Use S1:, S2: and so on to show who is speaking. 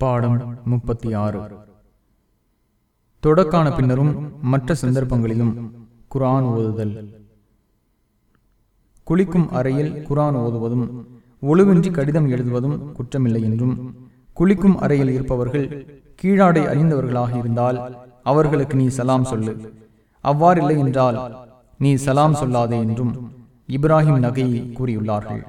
S1: பாடம் முப்பத்தி ஆறு தொடக்கான பின்னரும் மற்ற சந்தர்ப்பங்களிலும் குரான் ஓதுதல். குளிக்கும் அறையில் குரான் ஓதுவதும் ஒழுவின்றி கடிதம் எழுதுவதும் குற்றமில்லை என்றும் குளிக்கும் அறையில் இருப்பவர்கள் கீழாடை அணிந்தவர்களாக இருந்தால் அவர்களுக்கு நீ சலாம் சொல்லு. அவ்வாறில்லை என்றால் நீ சலாம் சொல்லாதே என்றும் இப்ராஹிம் நகையை கூறியுள்ளார்கள்.